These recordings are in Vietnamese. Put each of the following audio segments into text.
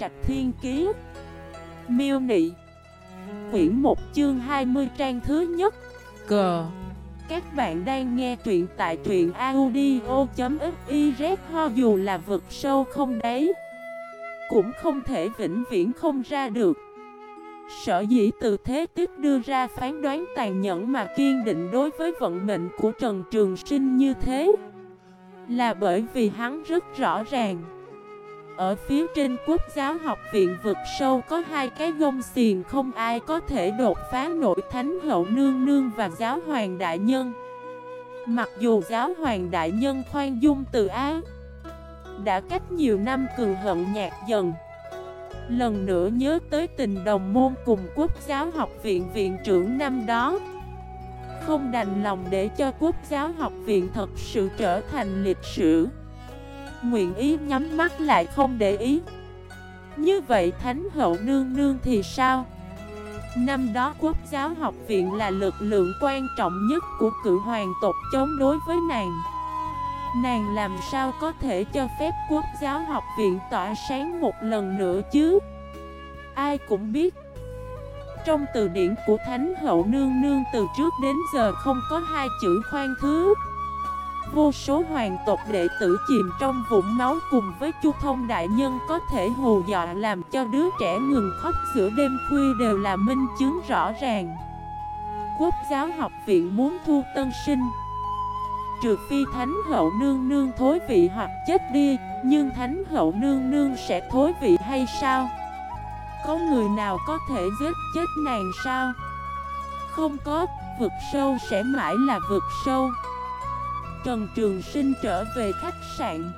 Trạch Thiên Kiế Miêu Nị. Quyển 1 chương 20 trang thứ nhất. Cờ Các bạn đang nghe truyện tại truyện audio.xyz Ho dù là vực sâu không đáy, Cũng không thể vĩnh viễn không ra được. Sở dĩ từ thế tiếp đưa ra phán đoán tàn nhẫn mà kiên định đối với vận mệnh của Trần Trường Sinh như thế, Là bởi vì hắn rất rõ ràng ở phía trên quốc giáo học viện vực sâu có hai cái gông xiền không ai có thể đột phá nổi thánh hậu nương nương và giáo hoàng đại nhân. Mặc dù giáo hoàng đại nhân khoan dung từ á, Đã cách nhiều năm cường hận nhạt dần. Lần nữa nhớ tới tình đồng môn cùng quốc giáo học viện viện trưởng năm đó, Không đành lòng để cho quốc giáo học viện thật sự trở thành lịch sử. Nguyện ý nhắm mắt lại không để ý. Như vậy Thánh Hậu Nương Nương thì sao? Năm đó quốc giáo học viện là lực lượng quan trọng nhất của cự hoàng tộc chống đối với nàng. Nàng làm sao có thể cho phép quốc giáo học viện tỏa sáng một lần nữa chứ? Ai cũng biết, Trong từ điển của Thánh Hậu Nương Nương từ trước đến giờ không có hai chữ khoan thứ. Vô số hoàng tộc đệ tử chìm trong vũng máu cùng với Chu Thông Đại Nhân có thể hù dọa làm cho đứa trẻ ngừng khóc giữa đêm khuya đều là minh chứng rõ ràng Quốc giáo học viện muốn thu tân sinh Trừ phi Thánh Hậu Nương Nương thối vị hoặc chết đi Nhưng Thánh Hậu Nương Nương sẽ thối vị hay sao? Có người nào có thể giết chết nàng sao? Không có, vực sâu sẽ mãi là vực sâu Trần Trường Sinh trở về khách sạn.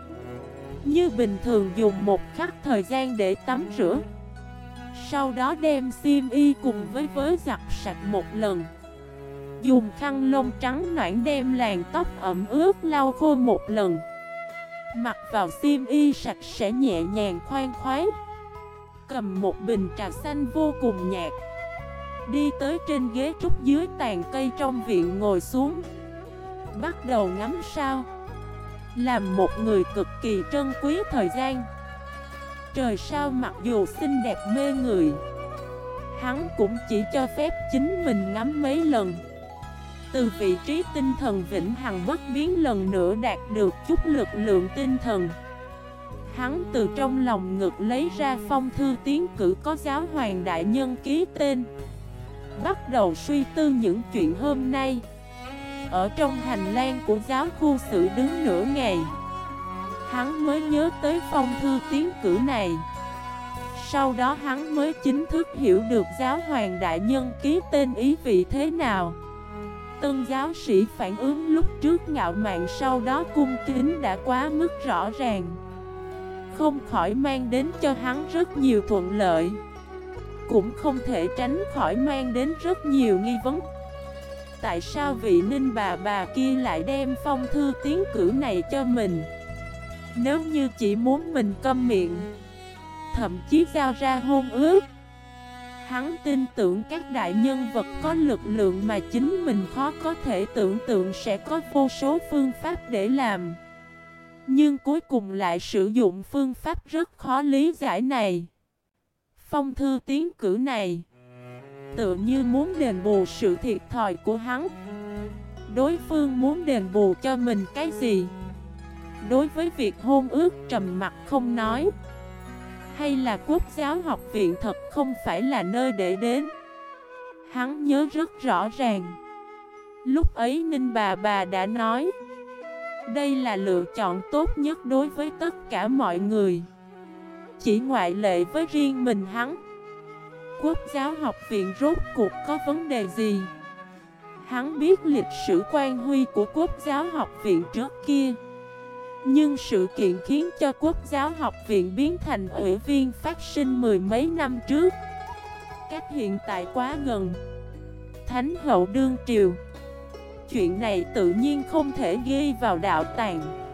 Như bình thường dùng một khắc thời gian để tắm rửa. Sau đó đem xiêm y cùng với vớ giặt sạch một lần. Dùng khăn lông trắng noãn đem làn tóc ẩm ướt lau khô một lần. Mặc vào xiêm y sạch sẽ nhẹ nhàng khoan khoái. Cầm một bình trà xanh vô cùng nhạt. Đi tới trên ghế trúc dưới tàn cây trong viện ngồi xuống. Bắt đầu ngắm sao. Làm một người cực kỳ trân quý thời gian. Trời sao mặc dù xinh đẹp mê người. Hắn cũng chỉ cho phép chính mình ngắm mấy lần. Từ vị trí tinh thần vĩnh hằng bất biến lần nữa đạt được chút lực lượng tinh thần. Hắn từ trong lòng ngực lấy ra phong thư tiến cử có giáo hoàng đại nhân ký tên. Bắt đầu suy tư những chuyện hôm nay. Ở trong hành lang của giáo khu sự đứng nửa ngày. Hắn mới nhớ tới phong thư tiến cử này. Sau đó hắn mới chính thức hiểu được giáo hoàng đại nhân ký tên ý vị thế nào. Tân giáo sĩ phản ứng lúc trước ngạo mạn sau đó cung kính đã quá mức rõ ràng. Không khỏi mang đến cho hắn rất nhiều thuận lợi. Cũng không thể tránh khỏi mang đến rất nhiều nghi vấn. Tại sao vị ninh bà bà kia lại đem phong thư tiến cử này cho mình Nếu như chỉ muốn mình câm miệng, Thậm chí giao ra hôn ước, Hắn tin tưởng các đại nhân vật có lực lượng mà chính mình khó có thể tưởng tượng sẽ có vô số phương pháp để làm. Nhưng cuối cùng lại sử dụng phương pháp rất khó lý giải này. Phong thư tiến cử này Tự như muốn đền bù sự thiệt thòi của hắn. Đối phương muốn đền bù cho mình cái gì? Đối với việc hôn ước trầm mặt không nói. Hay là quốc giáo học viện thật không phải là nơi để đến? Hắn nhớ rất rõ ràng. Lúc ấy Ninh bà bà đã nói, Đây là lựa chọn tốt nhất đối với tất cả mọi người. Chỉ ngoại lệ với riêng mình hắn. Quốc giáo học viện rốt cuộc có vấn đề gì? Hắn biết lịch sử quan huy của quốc giáo học viện trước kia, nhưng sự kiện khiến cho quốc giáo học viện biến thành ủy viên phát sinh mười mấy năm trước. Cách hiện tại quá gần. Thánh hậu đương triều. Chuyện này tự nhiên không thể ghi vào đạo tàng.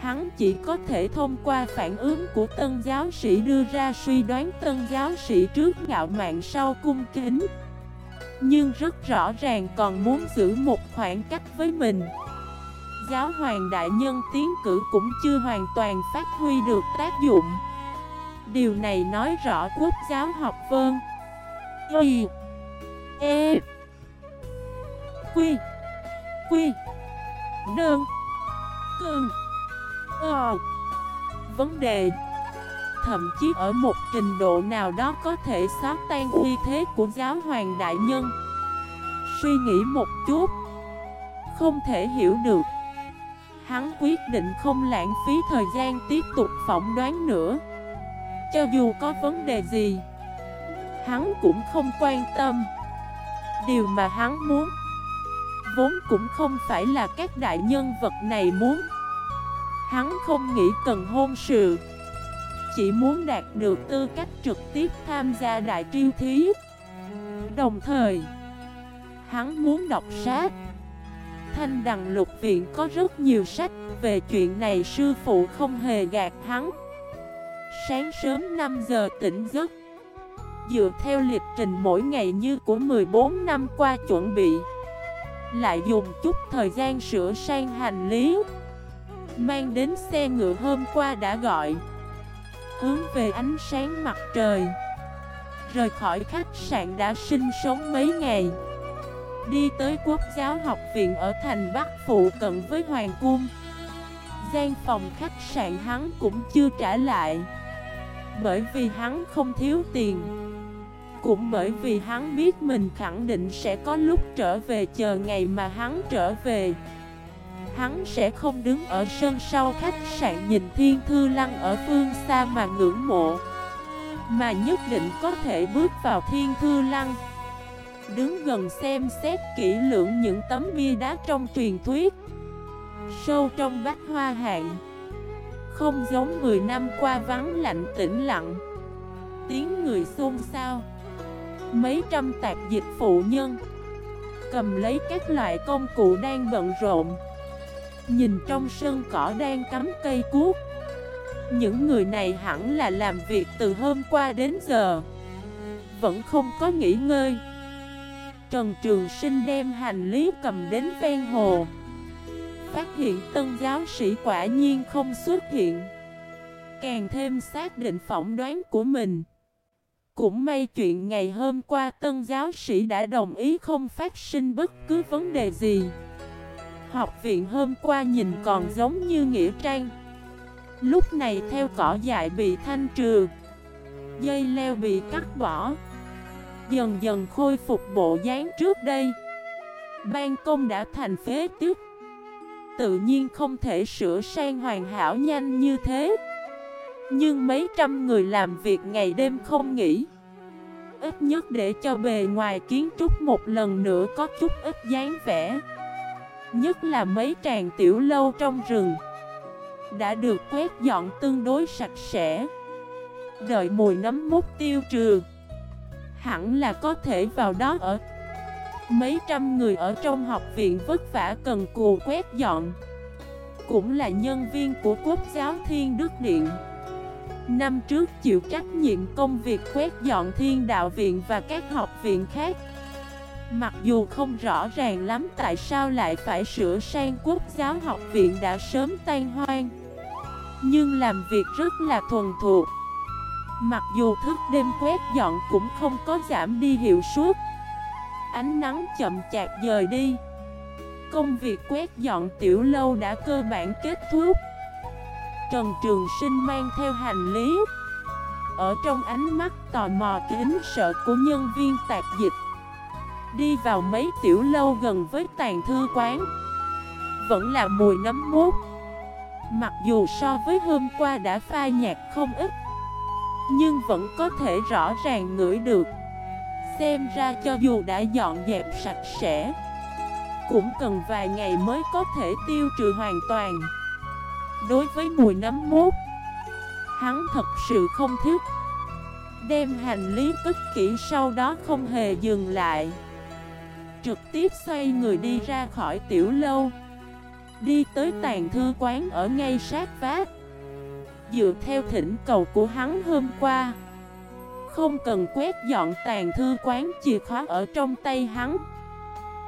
Hắn chỉ có thể thông qua phản ứng của tân giáo sĩ đưa ra suy đoán tân giáo sĩ trước ngạo mạn sau cung kính. Nhưng rất rõ ràng còn muốn giữ một khoảng cách với mình. Giáo hoàng đại nhân tiến cử cũng chưa hoàn toàn phát huy được tác dụng. Điều này nói rõ quốc giáo học vơn Y. E. Quy. Quy. Nương. Cường Ờ. Vấn đề, Thậm chí ở một trình độ nào đó có thể xóa tan uy thế của giáo hoàng đại nhân. Suy nghĩ một chút, Không thể hiểu được. Hắn quyết định không lãng phí thời gian tiếp tục phỏng đoán nữa. Cho dù có vấn đề gì, Hắn cũng không quan tâm. Điều mà hắn muốn, Vốn cũng không phải là các đại nhân vật này muốn Hắn không nghĩ cần hôn sự. Chỉ muốn đạt được tư cách trực tiếp tham gia đại triêu thí. Đồng thời, Hắn muốn đọc sách. Thanh Đằng Lục Viện có rất nhiều sách Về chuyện này sư phụ không hề gạt hắn. Sáng sớm 5 giờ tỉnh giấc, Dựa theo lịch trình mỗi ngày như của 14 năm qua chuẩn bị, Lại dùng chút thời gian sửa sang hành lý. Mang đến xe ngựa hôm qua đã gọi. Hướng về ánh sáng mặt trời. Rời khỏi khách sạn đã sinh sống mấy ngày. Đi tới quốc giáo học viện ở thành Bắc phụ cận với Hoàng Cung. Gian phòng khách sạn hắn cũng chưa trả lại. Bởi vì hắn không thiếu tiền. Cũng bởi vì hắn biết mình khẳng định sẽ có lúc trở về chờ ngày mà hắn trở về. Hắn sẽ không đứng ở sân sau khách sạn nhìn thiên thư lăng ở phương xa mà ngưỡng mộ, Mà nhất định có thể bước vào thiên thư lăng. Đứng gần xem xét kỹ lưỡng những tấm bia đá trong truyền thuyết, Sâu trong bách hoa hạng, Không giống 10 năm qua vắng lạnh tĩnh lặng, Tiếng người xôn xao, Mấy trăm tạp dịch phụ nhân Cầm lấy các loại công cụ đang bận rộn. Nhìn trong sân cỏ đang cắm cây cuốc. Những người này hẳn là làm việc từ hôm qua đến giờ. Vẫn không có nghỉ ngơi. Trần Trường Sinh đem hành lý cầm đến ven hồ. Phát hiện tân giáo sĩ quả nhiên không xuất hiện. Càng thêm xác định phỏng đoán của mình. Cũng may chuyện ngày hôm qua tân giáo sĩ đã đồng ý không phát sinh bất cứ vấn đề gì. Học viện hôm qua nhìn còn giống như nghĩa trang. Lúc này theo cỏ dại bị thanh trừ, Dây leo bị cắt bỏ. Dần dần khôi phục bộ dáng trước đây. Ban công đã thành phế tiếp Tự nhiên không thể sửa sang hoàn hảo nhanh như thế. Nhưng mấy trăm người làm việc ngày đêm không nghỉ. Ít nhất để cho bề ngoài kiến trúc một lần nữa có chút ít dáng vẻ. Nhất là mấy tràng tiểu lâu trong rừng Đã được quét dọn tương đối sạch sẽ. Đợi mùi nấm mút tiêu trừ, Hẳn là có thể vào đó ở. Mấy trăm người ở trong học viện vất vả cần cù quét dọn. Cũng là nhân viên của Quốc giáo Thiên Đức Điện. Năm trước chịu trách nhiệm công việc quét dọn thiên đạo viện và các học viện khác. Mặc dù không rõ ràng lắm tại sao lại phải sửa sang quốc giáo học viện đã sớm tan hoang, Nhưng làm việc rất là thuần thuộc. Mặc dù thức đêm quét dọn cũng không có giảm đi hiệu suất, Ánh nắng chậm chạp dời đi. Công việc quét dọn tiểu lâu đã cơ bản kết thúc. Trần Trường Sinh mang theo hành lý. Ở trong ánh mắt tò mò kính sợ của nhân viên tạp dịch Đi vào mấy tiểu lâu gần với tàn thư quán. Vẫn là mùi nấm mốt. Mặc dù so với hôm qua đã pha nhạt không ít, Nhưng vẫn có thể rõ ràng ngửi được. Xem ra cho dù đã dọn dẹp sạch sẽ, Cũng cần vài ngày mới có thể tiêu trừ hoàn toàn. Đối với mùi nấm mốt, Hắn thật sự không thích. Đem hành lý cất kỹ sau đó không hề dừng lại. Trực tiếp xoay người đi ra khỏi tiểu lâu. Đi tới tàn thư quán ở ngay sát vát Dựa theo thỉnh cầu của hắn hôm qua, Không cần quét dọn tàn thư quán chìa khóa ở trong tay hắn.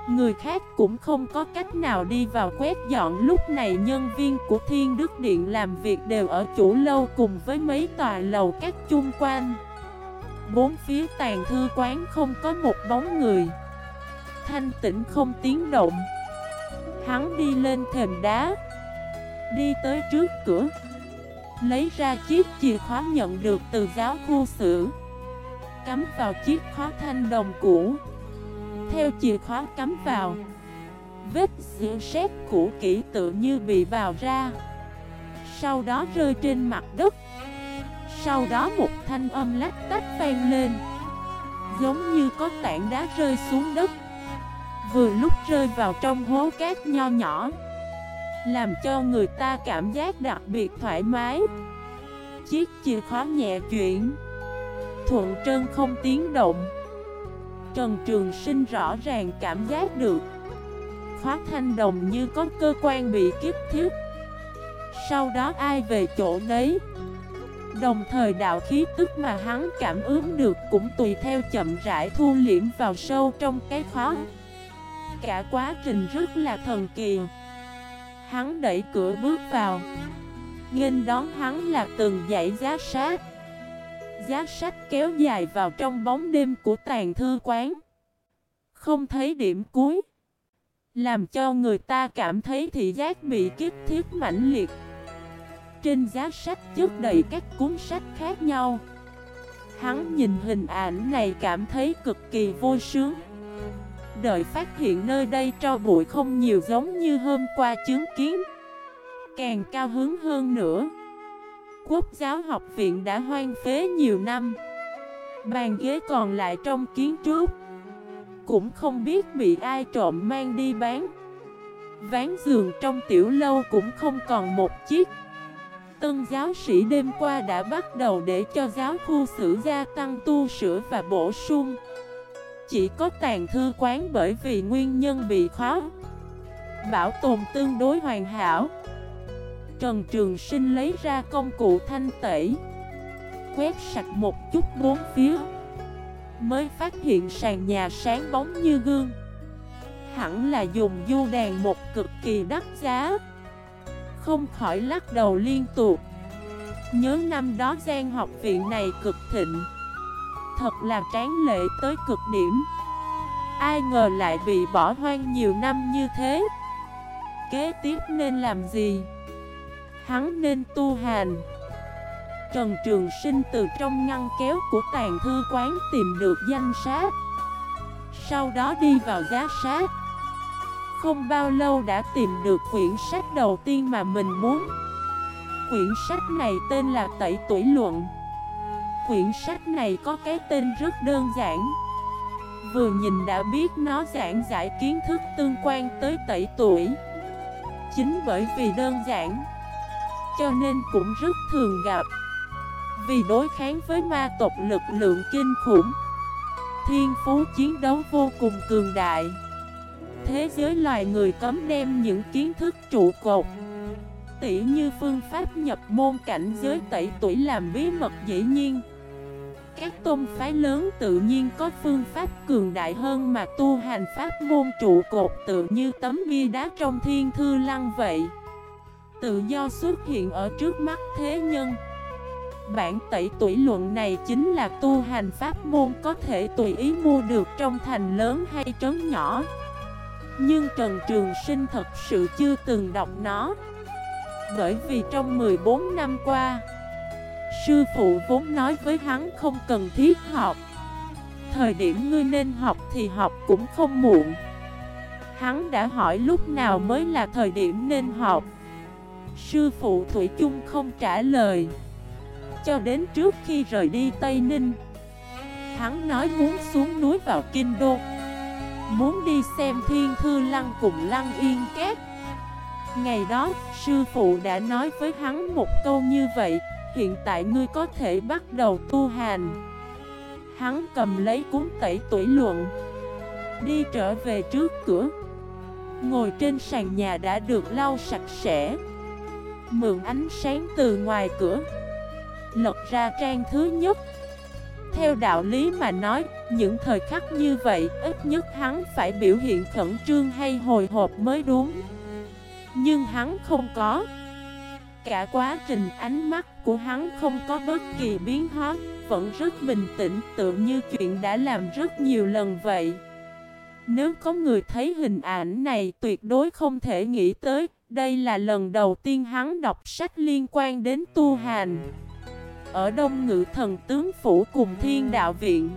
Người khác cũng không có cách nào đi vào quét dọn lúc này. Nhân viên của Thiên Đức Điện làm việc đều ở chủ lâu cùng với mấy tòa lầu các chung quanh. Bốn phía tàn thư quán không có một bóng người. Thanh tĩnh không tiếng động. Hắn đi lên thềm đá, Đi tới trước cửa, Lấy ra chiếc chìa khóa nhận được từ giáo khu sử, Cắm vào chiếc khóa thanh đồng cũ. Theo chìa khóa cắm vào, Vết xỉu sét cũ kỹ tự như bị vào ra, Sau đó rơi trên mặt đất. Sau đó một thanh âm lách tách vang lên, Giống như có tảng đá rơi xuống đất. Vừa lúc rơi vào trong hố cát nho nhỏ, Làm cho người ta cảm giác đặc biệt thoải mái. Chiếc chìa khóa nhẹ chuyển, Thuận trơn không tiếng động. Trần Trường Sinh rõ ràng cảm giác được Khóa thanh đồng như có cơ quan bị kiếp thiết Sau đó ai về chỗ đấy? Đồng thời đạo khí tức mà hắn cảm ứng được cũng tùy theo chậm rãi thu liễm vào sâu trong cái khóa. Cả quá trình rất là thần kỳ. Hắn đẩy cửa bước vào. Nghênh đón hắn là từng dãy giá sách, Giá sách kéo dài vào trong bóng đêm của tàn thư quán. Không thấy điểm cuối. Làm cho người ta cảm thấy thị giác bị kiếp thiết mãnh liệt. Trên giá sách chất đầy các cuốn sách khác nhau. Hắn nhìn hình ảnh này cảm thấy cực kỳ vui sướng. Đợi phát hiện nơi đây cho bụi không nhiều giống như hôm qua chứng kiến. Càng cao hứng hơn nữa. Quốc giáo học viện đã hoang phế nhiều năm. Bàn ghế còn lại trong kiến trúc. Cũng không biết bị ai trộm mang đi bán. Ván giường trong tiểu lâu cũng không còn một chiếc. Tân giáo sĩ đêm qua đã bắt đầu để cho giáo khu sử gia tăng tu sửa và bổ sung. Chỉ có tàn thư quán bởi vì nguyên nhân bị khó. Bảo tồn tương đối hoàn hảo. Trần Trường Sinh lấy ra công cụ thanh tẩy. Quét sạch một chút bốn phía. Mới phát hiện sàn nhà sáng bóng như gương. Hẳn là dùng du đàn một cực kỳ đắt giá. Không khỏi lắc đầu liên tục. Nhớ năm đó gian học viện này cực thịnh. Thật là tráng lệ tới cực điểm. Ai ngờ lại bị bỏ hoang nhiều năm như thế. Kế tiếp nên làm gì? hắn nên tu hành. Trần Trường Sinh từ trong ngăn kéo của tàn thư quán tìm được danh sát Sau đó đi vào giá sát Không bao lâu đã tìm được quyển sách đầu tiên mà mình muốn. Quyển sách này tên là Tẩy Tuổi Luận. Quyển sách này có cái tên rất đơn giản. Vừa nhìn đã biết nó giảng giải kiến thức tương quan tới tẩy tuổi. Chính bởi vì đơn giản, cho nên cũng rất thường gặp. Vì đối kháng với ma tộc lực lượng kinh khủng, Thiên phú chiến đấu vô cùng cường đại. Thế giới loài người cấm đem những kiến thức trụ cột, Tỉ như phương pháp nhập môn cảnh giới tẩy tuổi làm bí mật dễ nhiên. Các tôn phái lớn tự nhiên có phương pháp cường đại hơn mà tu hành pháp môn trụ cột tự như tấm bia đá trong thiên thư lăng vậy. Tự do xuất hiện ở trước mắt thế nhân. Bản tẩy tuổi luận này chính là tu hành pháp môn có thể tùy ý mua được trong thành lớn hay trấn nhỏ. Nhưng Trần Trường Sinh thật sự chưa từng đọc nó. Bởi vì trong 14 năm qua Sư phụ vốn nói với hắn không cần thiết học. Thời điểm ngươi nên học thì học cũng không muộn. Hắn đã hỏi lúc nào mới là thời điểm nên học. Sư phụ Thủy chung không trả lời. Cho đến trước khi rời đi Tây Ninh Hắn nói muốn xuống núi vào Kinh Đô. Muốn đi xem thiên thư lăng cùng lăng yên két Ngày đó, sư phụ đã nói với hắn một câu như vậy. Hiện tại ngươi có thể bắt đầu tu hành Hắn cầm lấy cuốn tẩy tuổi luận Đi trở về trước cửa Ngồi trên sàn nhà đã được lau sạch sẽ Mượn ánh sáng từ ngoài cửa Lật ra trang thứ nhất theo đạo lý mà nói, những thời khắc như vậy, ít nhất hắn phải biểu hiện khẩn trương hay hồi hộp mới đúng. Nhưng hắn không có. Cả quá trình ánh mắt của hắn không có bất kỳ biến hóa, vẫn rất bình tĩnh tự như chuyện đã làm rất nhiều lần vậy. Nếu có người thấy hình ảnh này tuyệt đối không thể nghĩ tới, đây là lần đầu tiên hắn đọc sách liên quan đến tu hành. Ở Đông Ngự Thần Tướng Phủ cùng Thiên Đạo Viện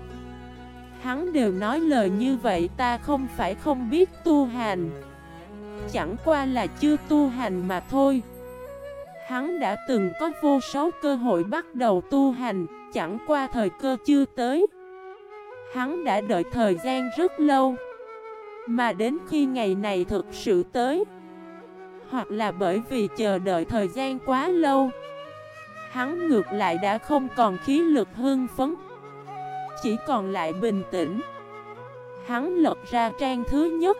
Hắn đều nói lời như vậy ta không phải không biết tu hành Chẳng qua là chưa tu hành mà thôi Hắn đã từng có vô số cơ hội bắt đầu tu hành, Chẳng qua thời cơ chưa tới. Hắn đã đợi thời gian rất lâu, Mà đến khi ngày này thực sự tới, Hoặc là bởi vì chờ đợi thời gian quá lâu, Hắn ngược lại đã không còn khí lực hưng phấn, Chỉ còn lại bình tĩnh. Hắn lật ra trang thứ nhất,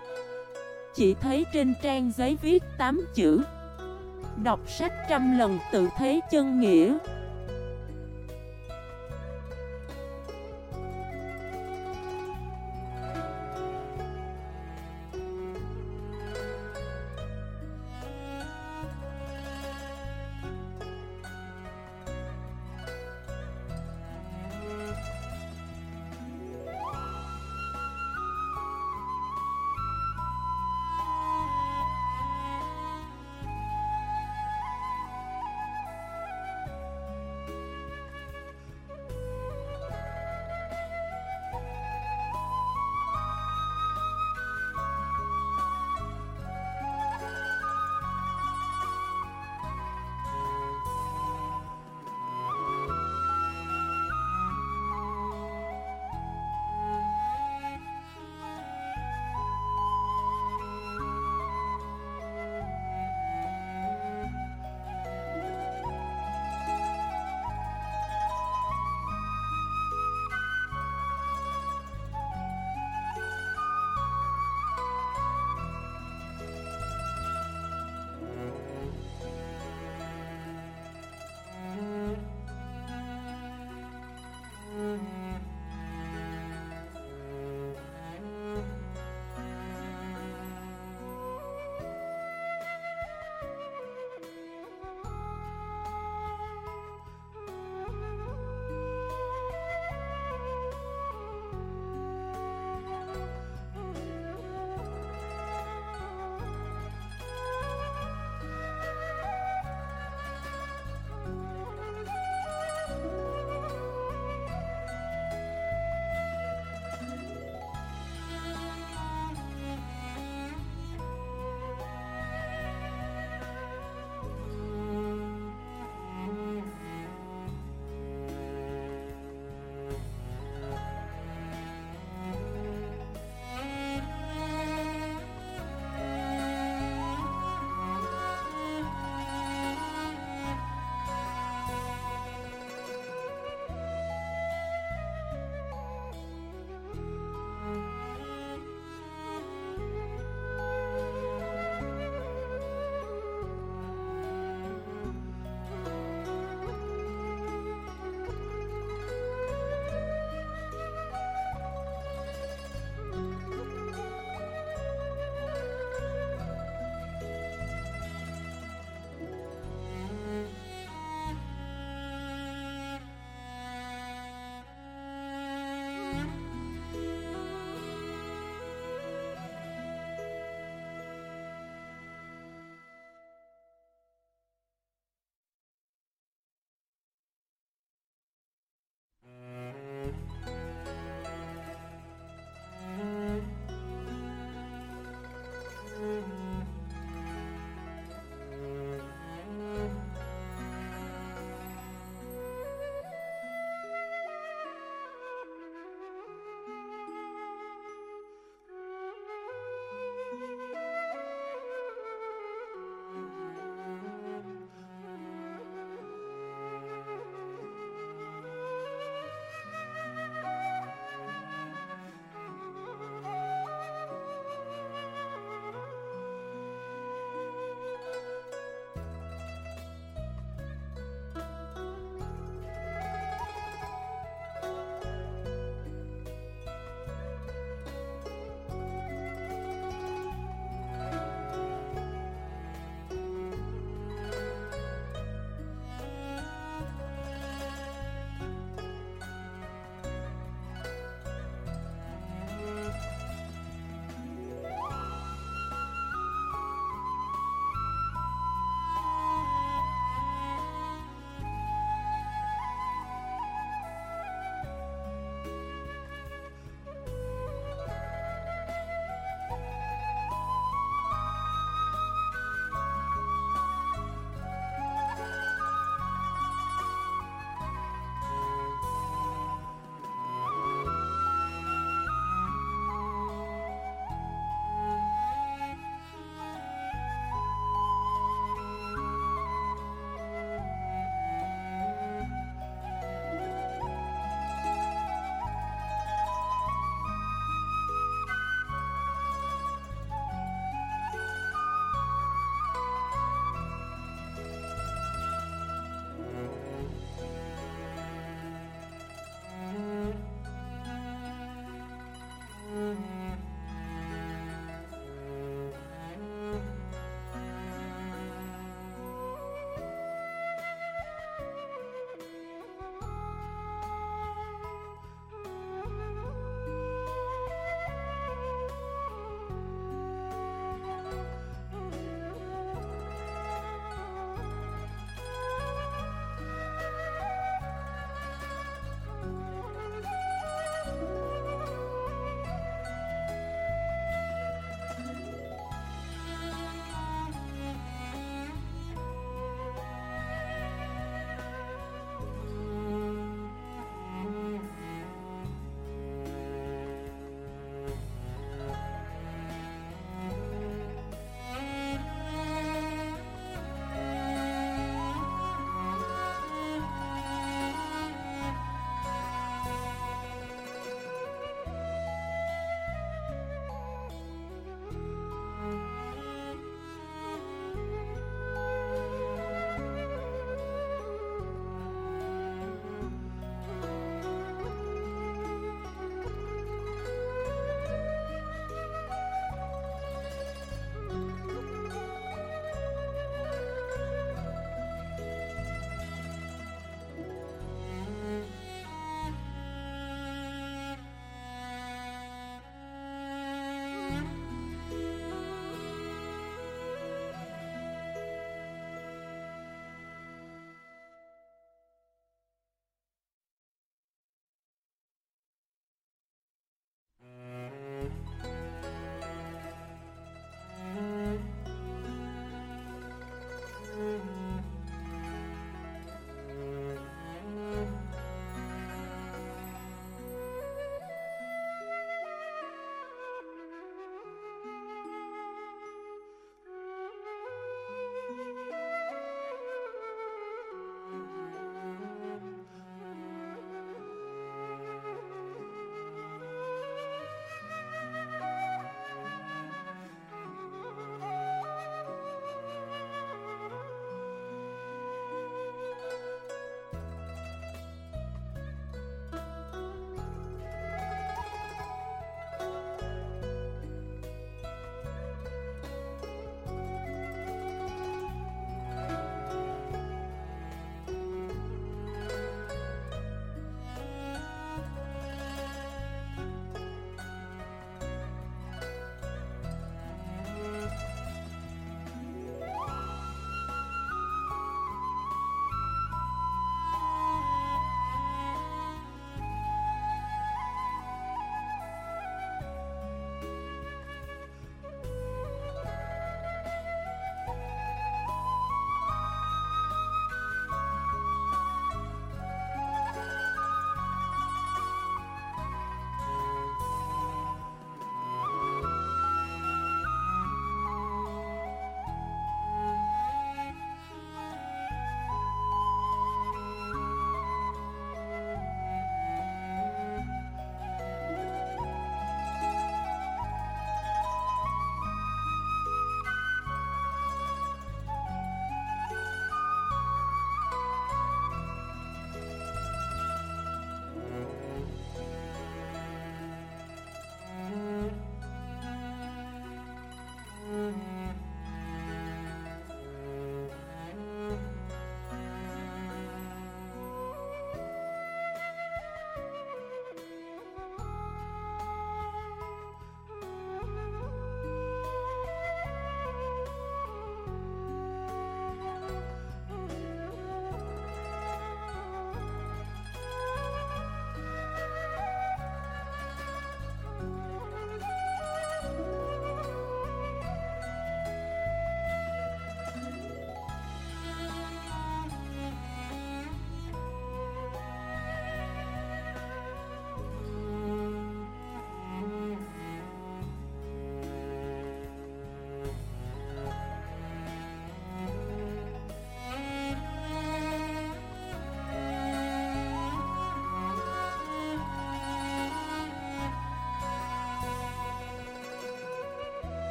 Chỉ thấy trên trang giấy viết 8 chữ. Đọc sách trăm lần tự thấy chân nghĩa.